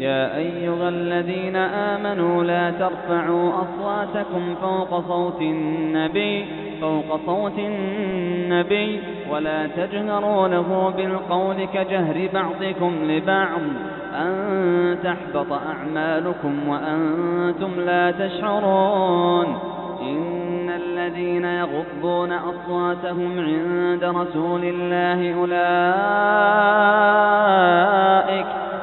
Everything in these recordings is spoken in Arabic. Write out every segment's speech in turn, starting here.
يا أيها الذين آمنوا لا ترفعوا أصواتكم فوق صوت النبي فوق صوت النبي ولا تجهروا له بالقول كجهر بعضكم لبعض أن تحبط أعمالكم وأنتم لا تشعرون. إن الذين يغضون أصواتهم عند رسول الله أولئك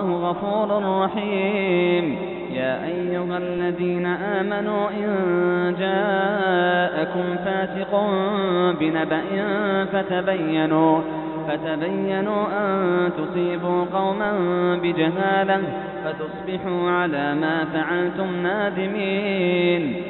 والله غفور رحيم. يا أيها الذين آمنوا إن جاءكم فاسق بنبأ فتبينوا فتبينوا أن تصيبوا قوما بجهالة فتصبحوا على ما فعلتم نادمين.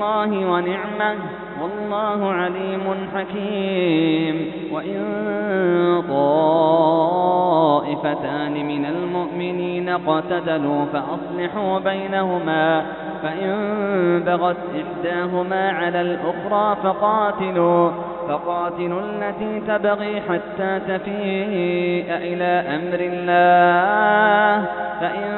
الله ونعمه والله عليم حكيم. وإن طائفتان من المؤمنين اقتتلوا فأصلحوا بينهما فإن بغت إحداهما على الأخرى فقاتلوا فقاتلوا التي تبغي حتى تفيء إلى أمر الله. فإن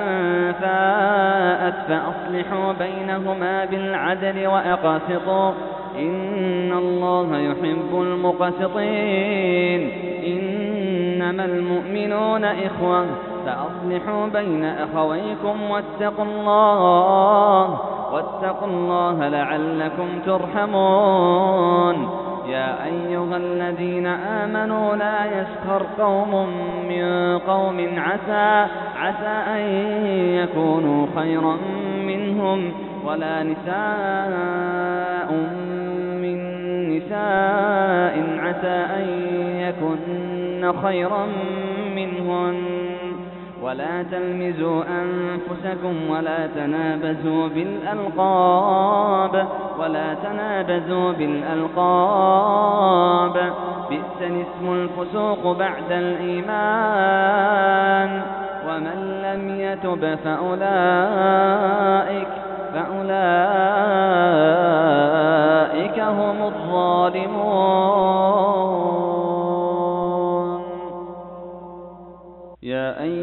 فاءت فأصلحوا بينهما بالعدل وأقسطوا. إن الله يحب المقسطين. إنما المؤمنون إخوة فأصلحوا بين أخويكم واتقوا الله. واتقوا الله لعلكم ترحمون. يا أيها الذين آمنوا لا يسخر قوم من قوم عسى عسى أن يكونوا خيرا منهم ولا نساء من نساء عسى أن يكن خيرا منهن. ولا تلمزوا أنفسكم ولا تنابزوا بالألقاب ولا تنابزوا بالألقاب بئس الاسم الفسوق بعد الإيمان ومن لم يتب فأولئك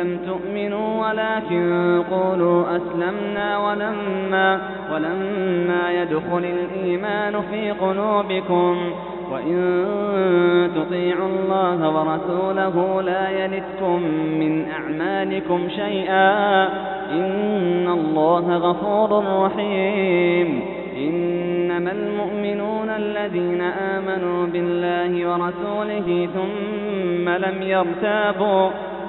لم تؤمنوا ولكن قولوا أسلمنا ولما, ولما يدخل الإيمان في قلوبكم وإن تطيعوا الله ورسوله لا يلتكم من أعمالكم شيئا إن الله غفور رحيم إنما المؤمنون الذين آمنوا بالله ورسوله ثم لم يرتابوا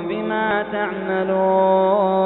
بما تعملون